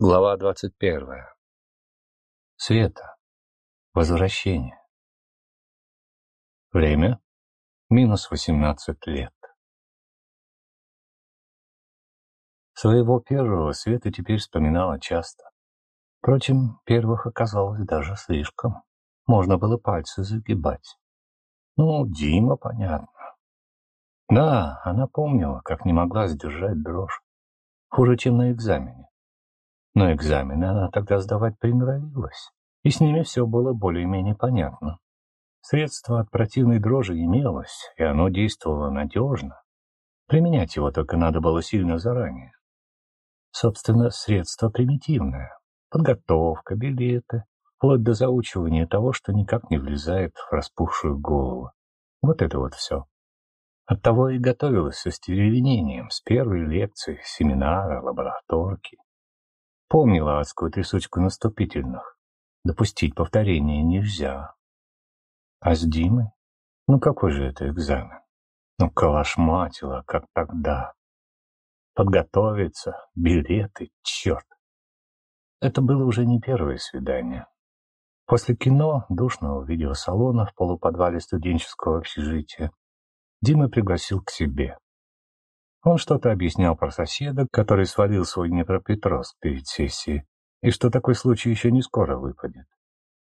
Глава двадцать первая. Света. Возвращение. Время. Минус восемнадцать лет. Своего первого Света теперь вспоминала часто. Впрочем, первых оказалось даже слишком. Можно было пальцы загибать. Ну, Дима, понятно. Да, она помнила, как не могла сдержать дрожь. Хуже, чем на экзамене. Но экзамены она тогда сдавать приноровилась, и с ними все было более-менее понятно. Средство от противной дрожи имелось, и оно действовало надежно. Применять его только надо было сильно заранее. Собственно, средство примитивное. Подготовка, билеты, вплоть до заучивания того, что никак не влезает в распухшую голову. Вот это вот все. Оттого и готовилась со стеревенением, с первой лекции, семинара, лабораторки. Помнила адскую трясучку наступительных. Допустить повторения нельзя. А с Димой? Ну какой же это экзамен? Ну калашматила, как тогда. Подготовиться, билеты, черт. Это было уже не первое свидание. После кино, душного видеосалона в полуподвале студенческого общежития, Дима пригласил к себе. Он что-то объяснял про соседа, который свалил свой Днепропетровск перед сессией, и что такой случай еще не скоро выпадет.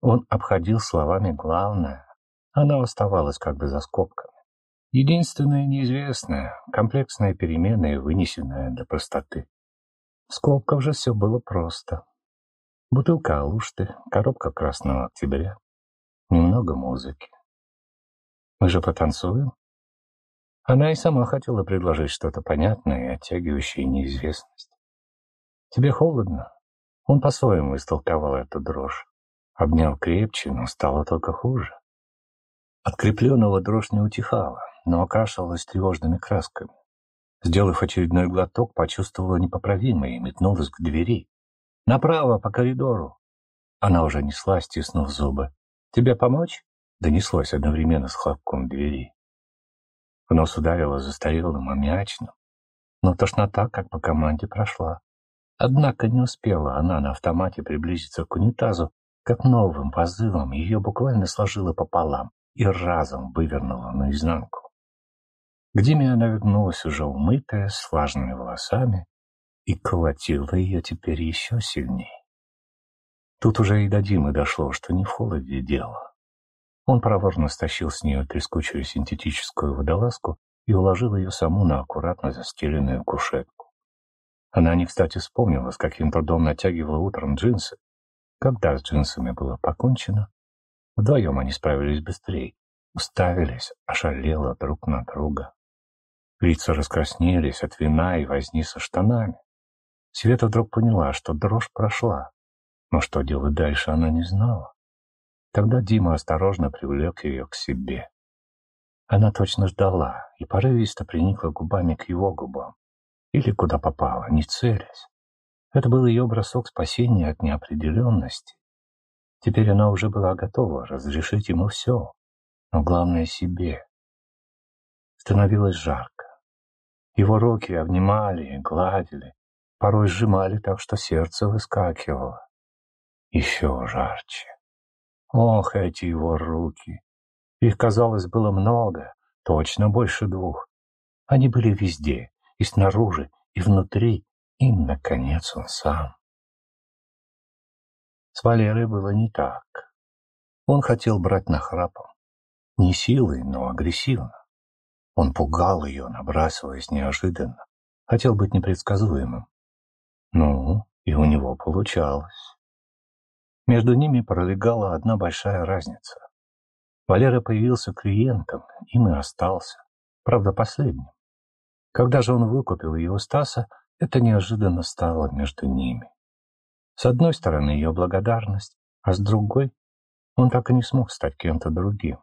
Он обходил словами главное. Она оставалась как бы за скобками. Единственное неизвестное — комплексная перемена и вынесенная для простоты. В скобках же все было просто. Бутылка Алушты, коробка Красного Октября, немного музыки. «Мы же потанцуем?» Она и сама хотела предложить что-то понятное и оттягивающее неизвестность. «Тебе холодно?» Он по-своему истолковал эту дрожь. Обнял крепче, но стало только хуже. От крепленного дрожь не утихала, но окрашивалась тревожными красками. Сделав очередной глоток, почувствовала непоправимое и метнулась к двери. «Направо, по коридору!» Она уже неслась, стиснув зубы. «Тебе помочь?» Донеслось одновременно с хлопком двери. В нос ударило застарелым аммиачным, но тошнота, как по команде, прошла. Однако не успела она на автомате приблизиться к унитазу, как новым позывом ее буквально сложило пополам и разом вывернуло наизнанку. К Диме она вернулась уже умытая, с влажными волосами, и колотила ее теперь еще сильнее. Тут уже и до Димы дошло, что не в холоде дело. Он проворно стащил с нее трескучую синтетическую водолазку и уложил ее саму на аккуратно застеленную кушетку. Она не кстати вспомнила, с каким трудом натягивала утром джинсы. Когда с джинсами было покончено, вдвоем они справились быстрее, уставились, ошалело друг на друга. Лица раскраснелись от вина и возни со штанами. Света вдруг поняла, что дрожь прошла, но что делать дальше она не знала. Тогда Дима осторожно привлек ее к себе. Она точно ждала и порывисто приникла губами к его губам. Или куда попала, не целясь. Это был ее бросок спасения от неопределенности. Теперь она уже была готова разрешить ему все, но главное себе. Становилось жарко. Его руки обнимали, гладили, порой сжимали так, что сердце выскакивало. Еще жарче. Ох, эти его руки! Их, казалось, было много, точно больше двух. Они были везде, и снаружи, и внутри, и, наконец, он сам. С Валерой было не так. Он хотел брать нахрапом. Не силой, но агрессивно. Он пугал ее, набрасываясь неожиданно. Хотел быть непредсказуемым. Ну, и у него получалось. Между ними пролегала одна большая разница. Валера появился клиентом, им и остался. Правда, последним. Когда же он выкупил у Стаса, это неожиданно стало между ними. С одной стороны ее благодарность, а с другой он так и не смог стать кем-то другим.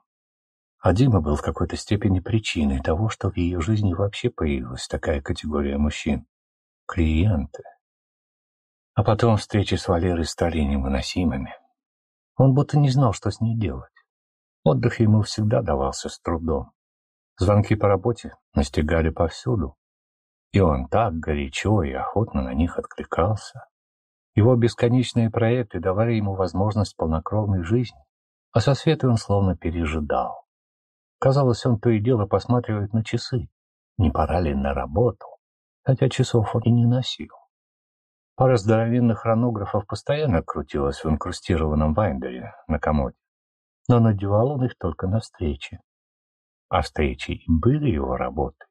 А Дима был в какой-то степени причиной того, что в ее жизни вообще появилась такая категория мужчин. Клиенты. А потом встречи с Валерой стали невыносимыми. Он будто не знал, что с ней делать. Отдых ему всегда давался с трудом. Звонки по работе настигали повсюду, и он так горячо и охотно на них откликался. Его бесконечные проекты давали ему возможность полнокровной жизни, а со Светой он словно пережидал. Казалось, он то и дело посматривает на часы, не пора ли на работу, хотя часов он и не носил. Пара здоровенных хронографов постоянно крутилась в инкрустированном вайндере на комоде, но надевал он их только на встречи. А встречи и были его работой.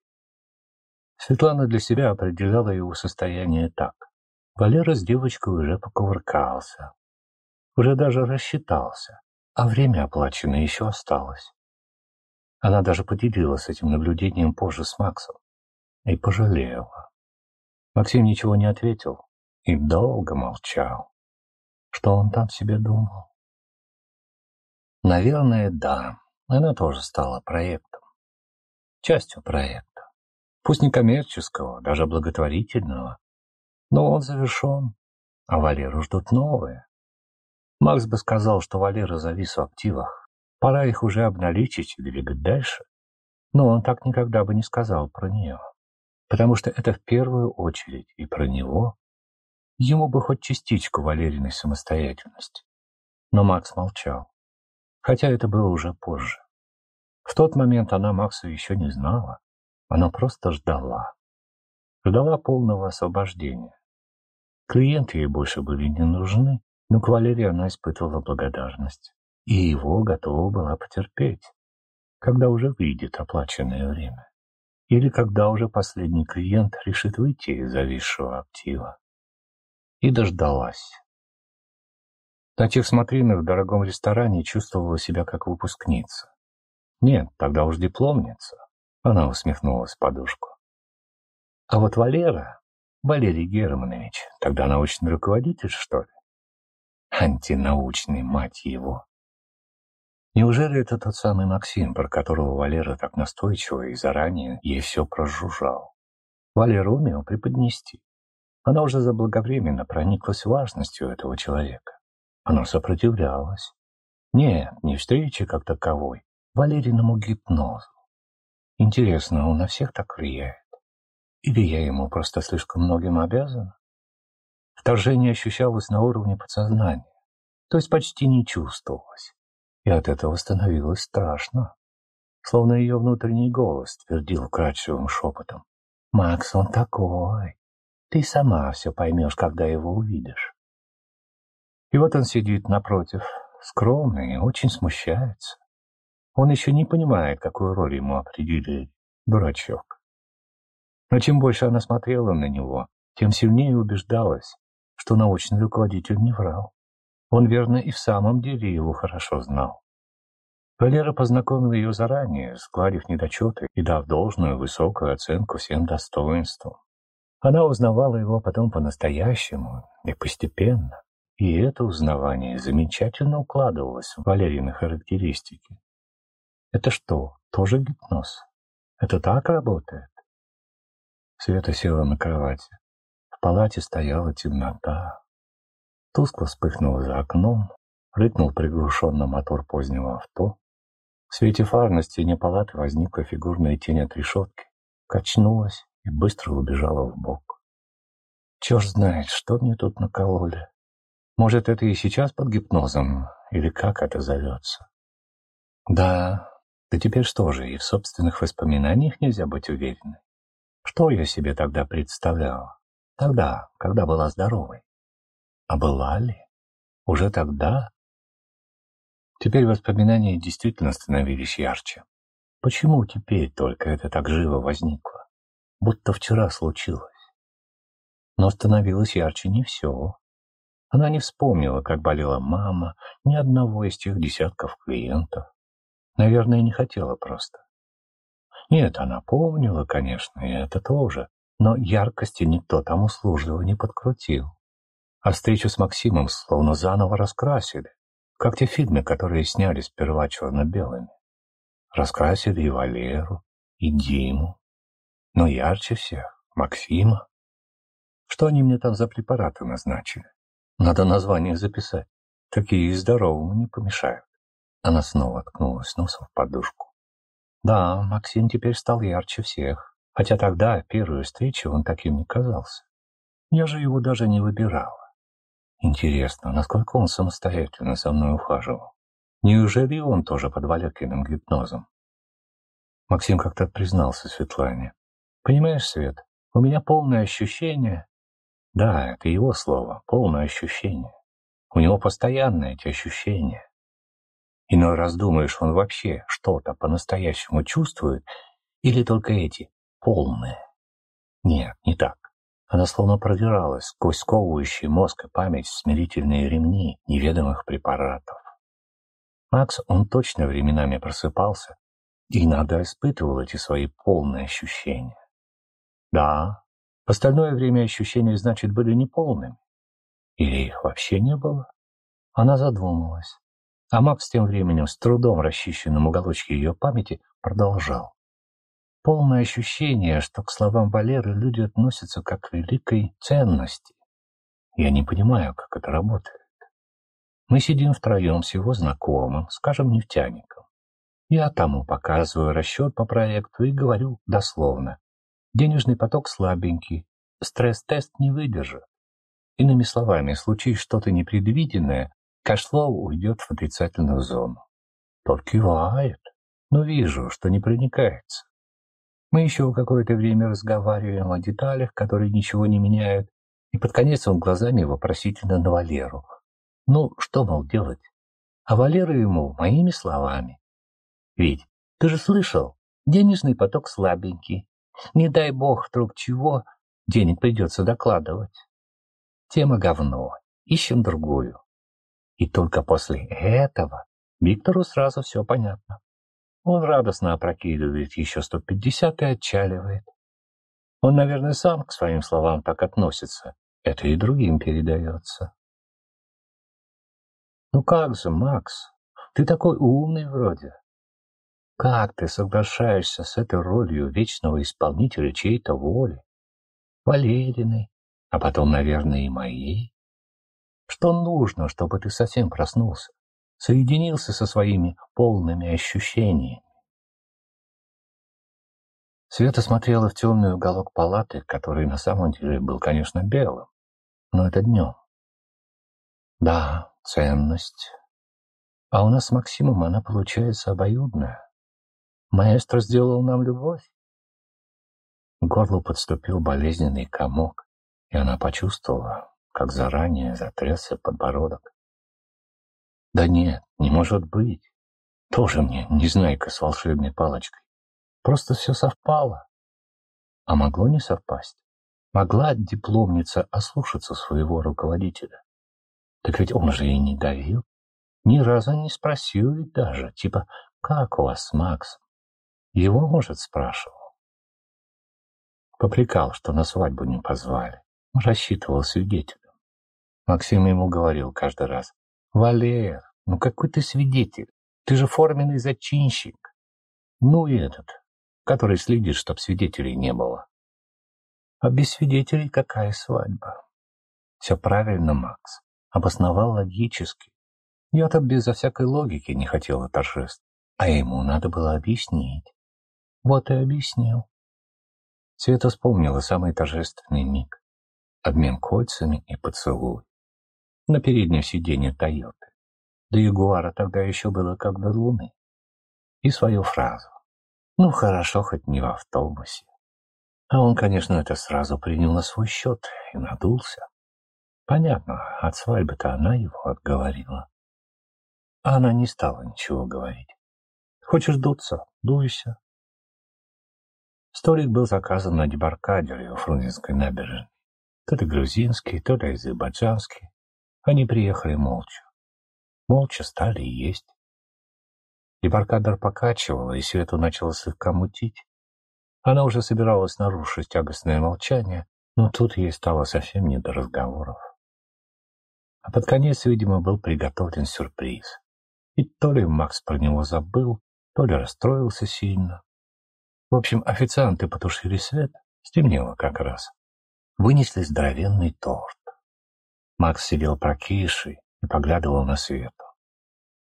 Светлана для себя определяла его состояние так. Валера с девочкой уже покувыркался, уже даже рассчитался, а время оплаченное еще осталось. Она даже поделилась этим наблюдением позже с Максом и пожалела. Максим ничего не ответил и долго молчал. Что он там себе думал? Наверное, да, она тоже стала проектом. Частью проекта. Пусть не коммерческого, даже благотворительного, но он завершен, а Валеру ждут новые. Макс бы сказал, что Валера завис в активах. Пора их уже обналичить и двигать дальше. Но он так никогда бы не сказал про нее. Потому что это в первую очередь и про него. Ему бы хоть частичку Валериной самостоятельности. Но Макс молчал. Хотя это было уже позже. В тот момент она Максу еще не знала. Она просто ждала. Ждала полного освобождения. Клиенты ей больше были не нужны, но к Валерии она испытывала благодарность. И его готова была потерпеть, когда уже выйдет оплаченное время. Или когда уже последний клиент решит выйти из зависшего актива. И дождалась. На тех смотринах в дорогом ресторане чувствовала себя как выпускница. Нет, тогда уж дипломница. Она усмехнулась в подушку. А вот Валера, Валерий Германович, тогда научный руководитель, что ли? Антинаучный, мать его. Неужели это тот самый Максим, про которого Валера так настойчиво и заранее ей все прожужжал? Валера умел преподнести. Она уже заблаговременно прониклась важностью этого человека. Она сопротивлялась. Нет, не встречи как таковой, Валериному гипнозу. Интересно, он на всех так влияет? Или я ему просто слишком многим обязан? Вторжение ощущалось на уровне подсознания, то есть почти не чувствовалось. И от этого становилось страшно. Словно ее внутренний голос твердил вкрадчивым шепотом. «Макс, он такой. Ты сама все поймешь, когда его увидишь». И вот он сидит напротив, скромный очень смущается. Он еще не понимает, какую роль ему определили. Дурачок. Но чем больше она смотрела на него, тем сильнее убеждалась, что научный руководитель не врал. Он, верно, и в самом деле его хорошо знал. Валера познакомил ее заранее, складив недочеты и дав должную высокую оценку всем достоинствам. Она узнавала его потом по-настоящему и постепенно, и это узнавание замечательно укладывалось в Валерины характеристики. Это что, тоже гипноз? Это так работает? Света села на кровати. В палате стояла темнота. Тускло вспыхнуло за окном, рыкнул приглушенно мотор позднего авто. В свете фар на стене палаты возникла фигурная тень от решетки, качнулась и быстро убежала в бок. Черт знает, что мне тут накололи. Может, это и сейчас под гипнозом, или как это зовется? Да, да теперь что же, и в собственных воспоминаниях нельзя быть уверенной? Что я себе тогда представляла? Тогда, когда была здоровой. А была ли? Уже тогда? Теперь воспоминания действительно становились ярче. Почему теперь только это так живо возникло? Будто вчера случилось. Но становилось ярче не все. Она не вспомнила, как болела мама, ни одного из тех десятков клиентов. Наверное, не хотела просто. Нет, она помнила, конечно, и это тоже, но яркости никто там услужливо не подкрутил. А встречу с Максимом словно заново раскрасили, как те фильмы, которые сняли сперва черно-белыми. Раскрасили и Валеру, и Диму, но ярче всех — Максима. Что они мне там за препараты назначили? Надо название записать. Такие здоровому не помешают. Она снова ткнулась носом в подушку. Да, Максим теперь стал ярче всех, хотя тогда, первую встречу, он таким не казался. Я же его даже не выбирала. Интересно, насколько он самостоятельно со мной ухаживал? Неужели он тоже под Валеркиным гипнозом? Максим как-то признался Светлане. «Понимаешь, Свет, у меня полное ощущение...» Да, это его слово, полное ощущение. У него постоянно эти ощущения. Иной раз думаешь, он вообще что-то по-настоящему чувствует, или только эти, полные. Нет, не так. Она словно продиралась сквозь сковывающий мозг и память смирительные ремни неведомых препаратов. Макс, он точно временами просыпался и иногда испытывал эти свои полные ощущения. Да, остальное время ощущения, значит, были неполными. Или их вообще не было? Она задумалась. А Макс тем временем, с трудом расчищенным уголочки ее памяти, продолжал. Полное ощущение, что к словам Валеры люди относятся как к великой ценности. Я не понимаю, как это работает. Мы сидим втроем с его знакомым, скажем, нефтяником. Я тому показываю расчет по проекту и говорю дословно. Денежный поток слабенький, стресс-тест не выдержит. Иными словами, случись что-то непредвиденное, cash flow уйдет в отрицательную зону. Тот кивает, но вижу, что не проникается. Мы еще какое-то время разговариваем о деталях, которые ничего не меняют, и под конец он глазами вопросительно на Валеру. Ну, что, мол, делать? А Валера ему моими словами. Ведь ты же слышал, денежный поток слабенький. Не дай бог вдруг чего, денег придется докладывать. Тема говно, ищем другую. И только после этого Виктору сразу все понятно. Он радостно опрокидывает еще 150 и отчаливает. Он, наверное, сам к своим словам так относится. Это и другим передается. Ну как же, Макс, ты такой умный вроде. Как ты соглашаешься с этой ролью вечного исполнителя чьей-то воли? Валериной, а потом, наверное, и моей. Что нужно, чтобы ты совсем проснулся, соединился со своими полными ощущениями? Света смотрела в темный уголок палаты, который на самом деле был, конечно, белым, но это днем. Да, ценность. А у нас с Максимом она получается обоюдная. Маэстро сделал нам любовь. К горлу подступил болезненный комок, и она почувствовала, как заранее затрясся подбородок. Да нет, не может быть. Тоже мне незнайка с волшебной палочкой. Просто все совпало. А могло не совпасть. Могла дипломница ослушаться своего руководителя. Так ведь он же и не давил. Ни разу не спросил ведь даже, типа, как у вас с Максом? Его, может, спрашивал. Попрекал, что на свадьбу не позвали. Рассчитывал свидетелем. Максим ему говорил каждый раз, «Валер, ну какой ты свидетель? Ты же форменный зачинщик. Ну и этот, который следит, чтоб свидетелей не было. А без свидетелей какая свадьба? Все правильно, Макс. Обосновал логически. Я-то безо всякой логики не хотела торжеств, а ему надо было объяснить. Вот и объяснил. Света вспомнила самый торжественный миг. Обмен кольцами и поцелуй. На переднем сиденье Тойоты. До Ягуара тогда еще было как до Луны. И свою фразу. Ну, хорошо, хоть не в автобусе. А он, конечно, это сразу принял на свой счет и надулся. Понятно, от свадьбы-то она его отговорила. А она не стала ничего говорить. Хочешь дуться? Дуйся. Столик был заказан на дебаркадере у Фрунзенской набережной. То ли грузинский, то ли азербайджанский. Они приехали молча. Молча стали есть. Дебаркадер покачивала, и Свету начала слегка мутить. Она уже собиралась нарушить тягостное молчание, но тут ей стало совсем не до разговоров. А под конец, видимо, был приготовлен сюрприз. И то ли Макс про него забыл, то ли расстроился сильно. В общем, официанты потушили свет, стемнело как раз. Вынесли здоровенный торт. Макс сидел прокисший и поглядывал на свету.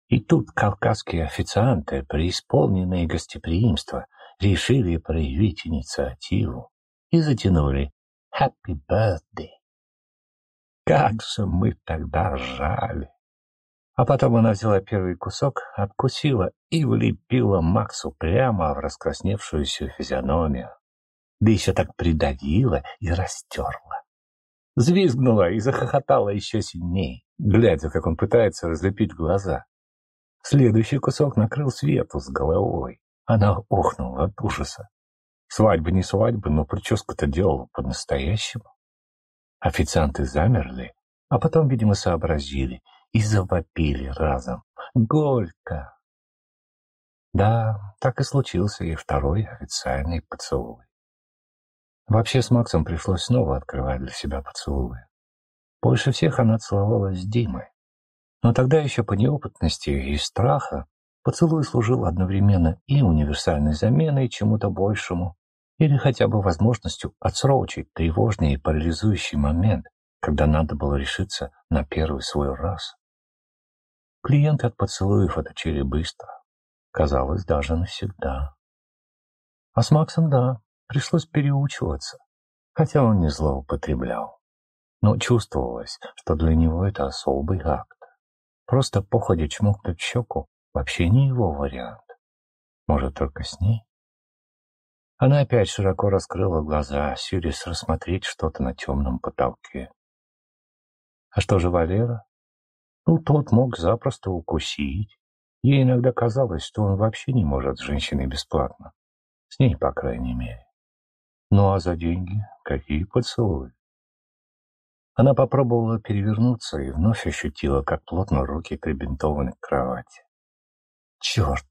И тут кавказские официанты, преисполненные гостеприимства, решили проявить инициативу и затянули «Happy Birthday». Как же мы тогда ржали! А потом она взяла первый кусок, откусила и влепила Максу прямо в раскрасневшуюся физиономию. Да еще так придавила и растерла. Звизгнула и захохотала еще сильней, глядя, как он пытается разлепить глаза. Следующий кусок накрыл Свету с головой. Она охнула от ужаса. Свадьба не свадьба, но прическу-то делала по-настоящему. Официанты замерли, а потом, видимо, сообразили и завопили разом. «Горько!» Да, так и случился и второй официальный поцелуй. Вообще с Максом пришлось снова открывать для себя поцелуи. Больше всех она целовалась с Димой. Но тогда еще по неопытности и страха поцелуй служил одновременно и универсальной заменой чему-то большему, или хотя бы возможностью отсрочить тревожный и парализующий момент, когда надо было решиться на первый свой раз. Клиенты от поцелуев оточили быстро, казалось, даже навсегда. А с Максом, да, пришлось переучиваться, хотя он не злоупотреблял. Но чувствовалось, что для него это особый акт. Просто походя чмокнуть щеку вообще не его вариант. Может, только с ней? Она опять широко раскрыла глаза, силясь рассмотреть что-то на темном потолке. А что же Валера? Ну, тот мог запросто укусить. Ей иногда казалось, что он вообще не может с женщиной бесплатно. С ней, по крайней мере. Ну а за деньги какие поцелуи? Она попробовала перевернуться и вновь ощутила, как плотно руки прибинтованы к кровати. Черт!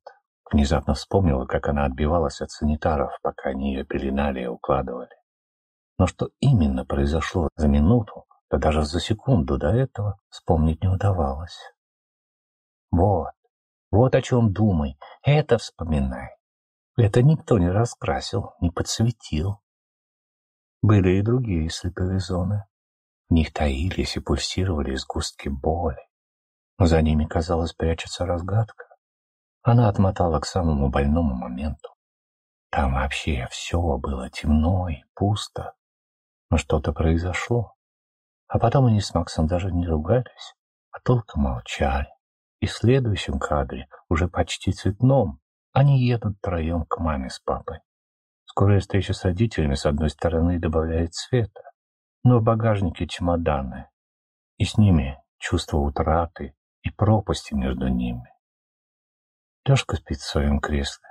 Внезапно вспомнила, как она отбивалась от санитаров, пока они ее пеленали и укладывали. Но что именно произошло за минуту, да даже за секунду до этого, вспомнить не удавалось. Вот, вот о чем думай, это вспоминай. Это никто не раскрасил, не подсветил. Были и другие слепые зоны. В них таились и пульсировали сгустки боли. За ними, казалось, прячется разгадка. Она отмотала к самому больному моменту. Там вообще все было темно и пусто. Но что-то произошло. А потом они с Максом даже не ругались, а только молчали. И в следующем кадре, уже почти цветном, они едут втроем к маме с папой. Скорая встреча с родителями с одной стороны добавляет света, но в багажнике чемоданы, и с ними чувство утраты и пропасти между ними. Лешка спит в своем кресле.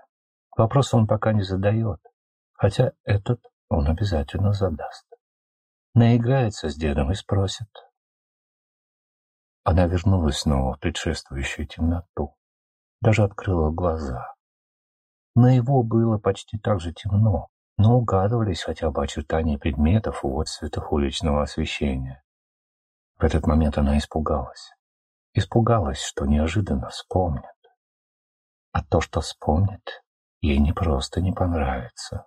Вопрос он пока не задает, хотя этот он обязательно задаст. Наиграется с дедом и спросит. Она вернулась снова в предшествующую темноту. Даже открыла глаза. На его было почти так же темно, но угадывались хотя бы очертания предметов в отцветах уличного освещения. В этот момент она испугалась. Испугалась, что неожиданно вспомнит. А то, что вспомнит, ей не просто не понравится.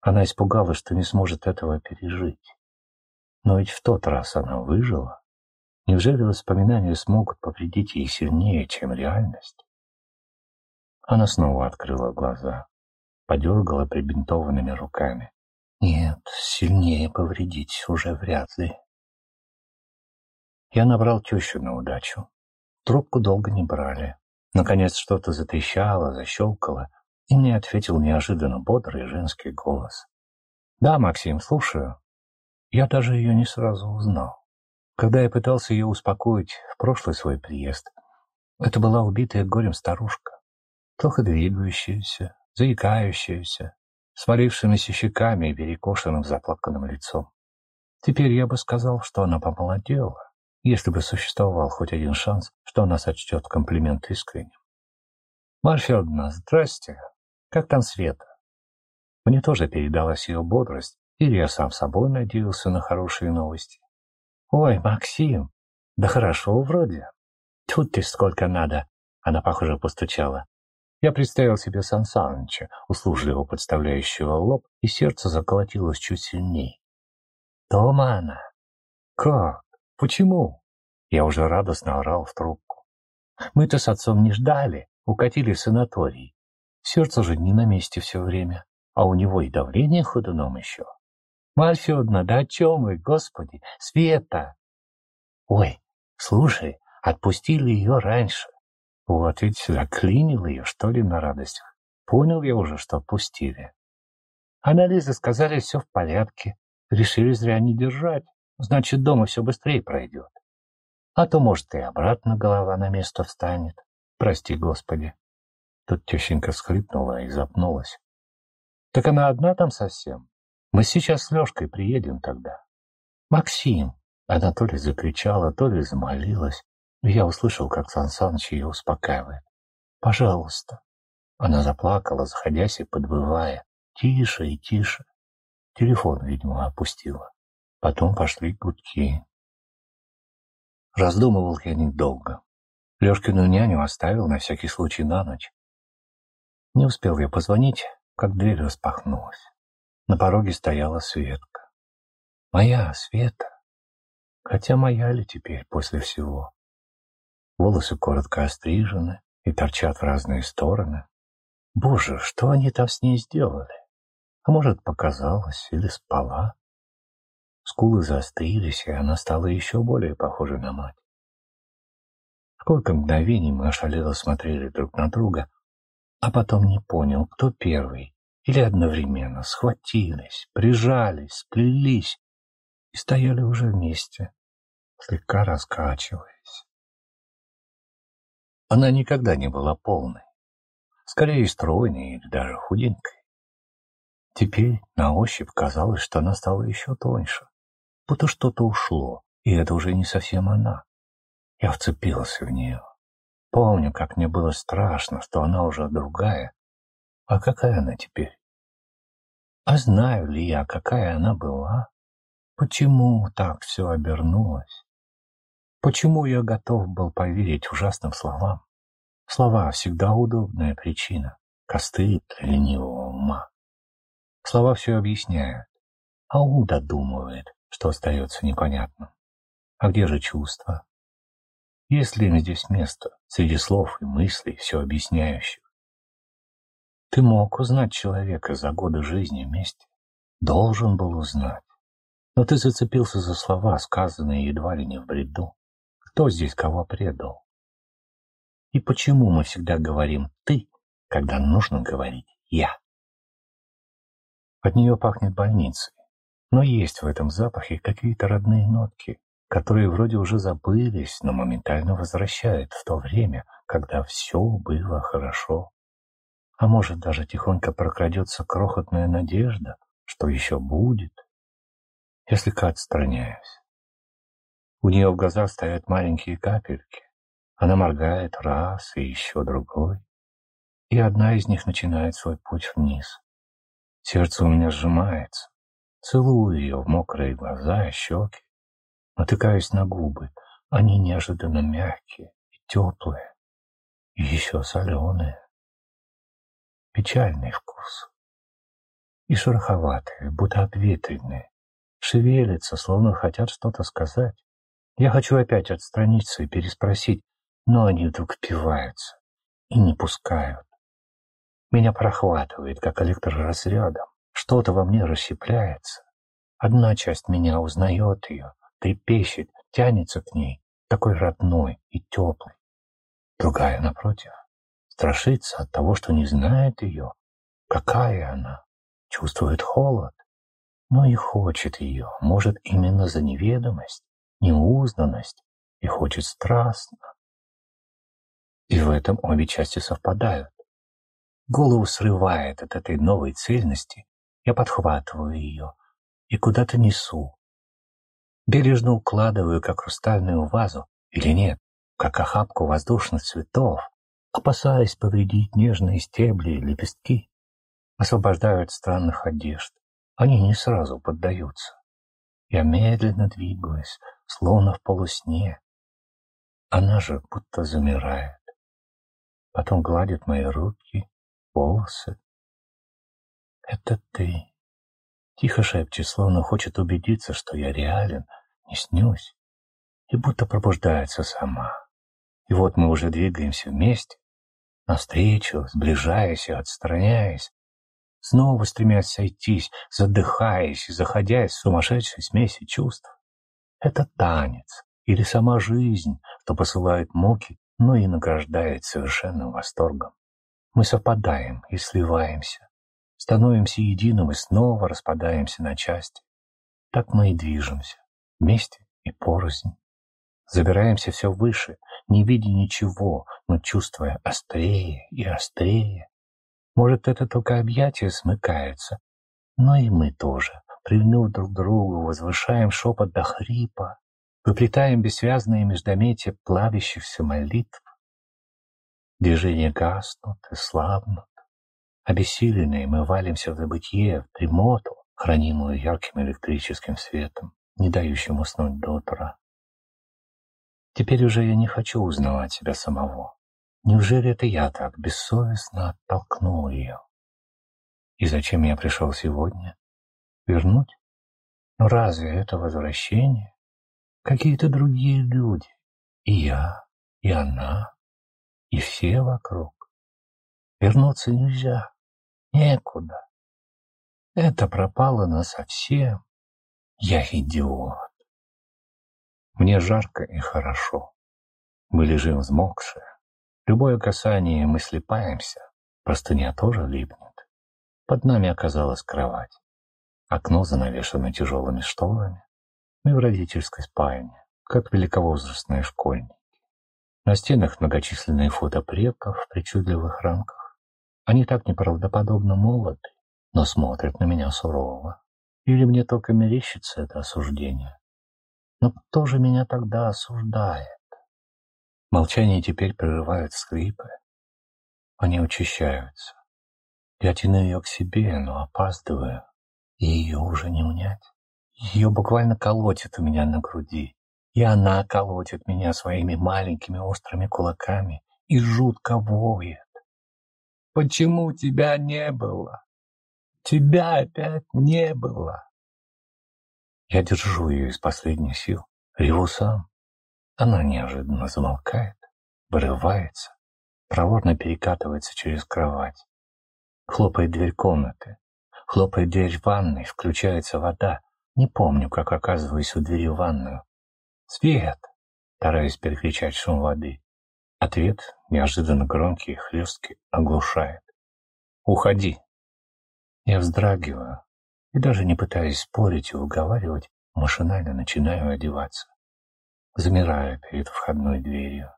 Она испугалась, что не сможет этого пережить. Но ведь в тот раз она выжила. Неужели воспоминания смогут повредить ей сильнее, чем реальность? Она снова открыла глаза, подергала прибинтованными руками. Нет, сильнее повредить уже вряд ли. Я набрал тещу на удачу. Трубку долго не брали. Наконец что-то затрещало, защелкало, и мне ответил неожиданно бодрый женский голос. «Да, Максим, слушаю». Я даже ее не сразу узнал. Когда я пытался ее успокоить в прошлый свой приезд, это была убитая горем старушка, плохо двигающаяся, заикающаяся, с молившимися щеками и перекошенным заплаканным лицом. Теперь я бы сказал, что она помолодела, если бы существовал хоть один шанс, что она сочтет комплимент искренним. «Марья здрасте. Как там Света?» Мне тоже передалась ее бодрость, или я сам собой надеялся на хорошие новости. «Ой, Максим, да хорошо вроде. Тут ты сколько надо!» Она, похоже, постучала. Я представил себе Сан Саныча, услужливо подставляющего лоб, и сердце заколотилось чуть сильней. «Дома она?» «Как? Почему?» Я уже радостно орал в трубку. «Мы-то с отцом не ждали, укатили в санаторий. Сердце же не на месте все время, а у него и давление ходуном еще. Марфедна, да о чем вы, господи? Света! Ой, слушай, отпустили ее раньше. Вот ведь заклинил ее, что ли, на радостях. Понял я уже, что отпустили. Анализы сказали, все в порядке. Решили зря не держать. Значит, дома все быстрее пройдет. А то, может, и обратно голова на место встанет. Прости, Господи. Тут тещенька схлипнула и запнулась. Так она одна там совсем. Мы сейчас с Лешкой приедем тогда. Максим! Она то ли закричала, то ли замолилась. Я услышал, как Сан Саныч ее успокаивает. «Пожалуйста». Она заплакала, заходясь и подвывая. Тише и тише. Телефон, видимо, опустила. Потом пошли гудки. Раздумывал я недолго. Лешкину няню оставил на всякий случай на ночь. Не успел я позвонить, как дверь распахнулась. На пороге стояла Светка. Моя Света. Хотя моя ли теперь после всего? Волосы коротко острижены и торчат в разные стороны. Боже, что они там с ней сделали? А может, показалось или спала? Скулы заострились, и она стала еще более похожей на мать. Сколько мгновений мы ошалело смотрели друг на друга, а потом не понял, кто первый, или одновременно схватились, прижались, сплелись и стояли уже вместе, слегка раскачиваясь. Она никогда не была полной, скорее стройной или даже худенькой. Теперь на ощупь казалось, что она стала еще тоньше, будто что-то ушло, и это уже не совсем она. Я вцепился в нее. Помню, как мне было страшно, что она уже другая. А какая она теперь? А знаю ли я, какая она была? Почему так все обернулось? Почему я готов был поверить ужасным словам? Слова всегда удобная причина, костыль для ленивого ума. Слова все объясняют, а ум додумывает, что остается непонятным. А где же чувства? Есть ли им здесь место, среди слов и мыслей, все объясняющих? Ты мог узнать человека за годы жизни вместе. Должен был узнать. Но ты зацепился за слова, сказанные едва ли не в бреду. Кто здесь кого предал? И почему мы всегда говорим «ты», когда нужно говорить «я»? От нее пахнет больницей, но есть в этом запахе какие-то родные нотки, которые вроде уже забылись, но моментально возвращают в то время, когда все было хорошо. А может, даже тихонько прокрадется крохотная надежда, что еще будет. Я слегка отстраняюсь. У нее в глазах стоят маленькие капельки. Она моргает раз и еще другой. И одна из них начинает свой путь вниз. Сердце у меня сжимается. Целую ее в мокрые глаза щеки. Натыкаюсь на губы. Они неожиданно мягкие и теплые. И еще соленые печальный вкус. И шероховатые, будто обветренные, шевелятся, словно хотят что-то сказать. Я хочу опять отстраниться и переспросить, но они вдруг впиваются и не пускают. Меня прохватывает, как электроразрядом. Что-то во мне расщепляется. Одна часть меня узнает ее, трепещет, тянется к ней, такой родной и теплый. Другая, напротив, страшится от того, что не знает ее. Какая она? Чувствует холод, но и хочет ее, может, именно за неведомость, неузнанность, и хочет страстно. И в этом обе части совпадают. Голову срывает от этой новой цельности, я подхватываю ее и куда-то несу. Бережно укладываю, как хрустальную вазу, или нет, как охапку воздушных цветов, опасаясь повредить нежные стебли и лепестки, освобождают странных одежд. Они не сразу поддаются. Я медленно двигаюсь, словно в полусне. Она же будто замирает. Потом гладит мои руки, волосы. «Это ты!» Тихо шепчет, словно хочет убедиться, что я реален, не снюсь, и будто пробуждается сама. И вот мы уже двигаемся вместе, навстречу, сближаясь и отстраняясь, снова стремясь сойтись, задыхаясь и заходясь в сумасшедшей смеси чувств. Это танец, или сама жизнь, что посылает муки, но и награждает совершенным восторгом. Мы совпадаем и сливаемся, становимся единым и снова распадаемся на части. Так мы и движемся, вместе и порознь. Забираемся все выше, не видя ничего, но чувствуя острее и острее. Может, это только объятия смыкаются, но и мы тоже, прильнув друг к другу, возвышаем шепот до хрипа, выплетаем бессвязные междометия плавящихся молитв. Движения гаснут и слабнут. Обессиленные мы валимся в забытье, в дремоту, хранимую ярким электрическим светом, не дающим уснуть до утра. Теперь уже я не хочу узнавать себя самого. Неужели это я так бессовестно оттолкнул ее? И зачем я пришел сегодня? Вернуть? Но разве это возвращение? Какие-то другие люди. И я, и она, и все вокруг. Вернуться нельзя. Некуда. Это пропало насовсем. Я идиот. Мне жарко и хорошо. Мы лежим взмокшие. Любое касание мы слепаемся. Простыня тоже липнет. Под нами оказалась кровать. Окно занавешено тяжелыми шторами. Мы в родительской спальне, как великовозрастные школьники. На стенах многочисленные фото предков в причудливых рамках. Они так неправдоподобно молоды, но смотрят на меня сурово. Или мне только мерещится это осуждение. Но кто же меня тогда осуждает? Молчание теперь прерывают скрипы. Они учащаются. Я тяну ее к себе, но опаздываю, и ее уже не унять. Ее буквально колотит у меня на груди, и она колотит меня своими маленькими острыми кулаками и жутко воет. «Почему тебя не было? Тебя опять не было!» Я держу ее из последних сил, реву сам. Она неожиданно замолкает, вырывается, проворно перекатывается через кровать. Хлопает дверь комнаты, хлопает дверь ванной, включается вода. Не помню, как оказываюсь у двери ванную. «Свет!» Стараюсь перекричать шум воды. Ответ, неожиданно громкий и хлесткий, оглушает. «Уходи!» Я вздрагиваю, и даже не пытаясь спорить и уговаривать, машинально начинаю одеваться. Замираю перед входной дверью.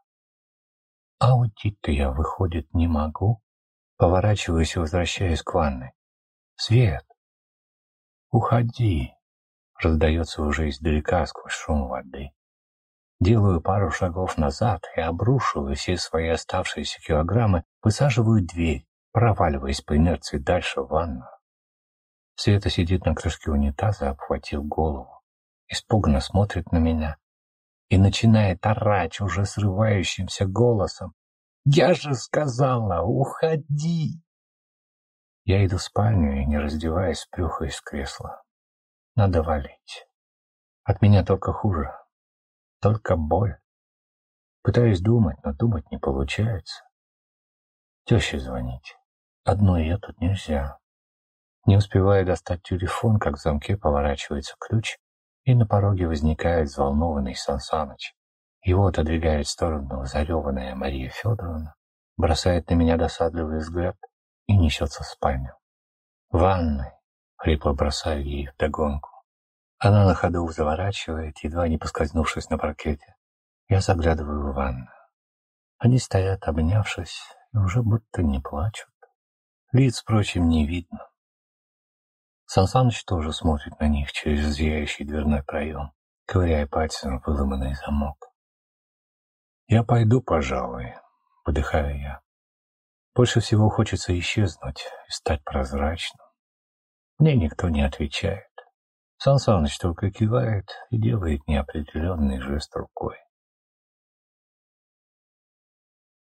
А уйти-то я, выходит, не могу. Поворачиваюсь и возвращаюсь к ванной. Свет! Уходи! Раздается уже издалека сквозь шум воды. Делаю пару шагов назад и обрушиваю все свои оставшиеся килограммы, высаживаю дверь, проваливаясь по инерции дальше в ванную. Света сидит на крышке унитаза, обхватив голову. Испуганно смотрит на меня и начинает орать уже срывающимся голосом. «Я же сказала, уходи!» Я иду в спальню и, не раздеваясь, плюхаюсь в кресло. Надо валить. От меня только хуже. Только боль. Пытаюсь думать, но думать не получается. Теще звонить. Одной я тут нельзя. Не успеваю достать телефон, как в замке поворачивается ключ, и на пороге возникает взволнованный Сансаныч. Его отодвигает в сторону зареванная Мария Федоровна, бросает на меня досадливый взгляд и несется в спальню. «Ванной!» — хрипло бросаю ей вдогонку. Она на ходу заворачивает, едва не поскользнувшись на паркете. Я заглядываю в ванную. Они стоят, обнявшись, и уже будто не плачут. Лиц, впрочем, не видно. Сансаныч тоже смотрит на них через зияющий дверной проем, ковыряя пальцем выломанный замок. «Я пойду, пожалуй», — выдыхаю я. Больше всего хочется исчезнуть и стать прозрачным. Мне никто не отвечает. Сан только кивает и делает неопределенный жест рукой.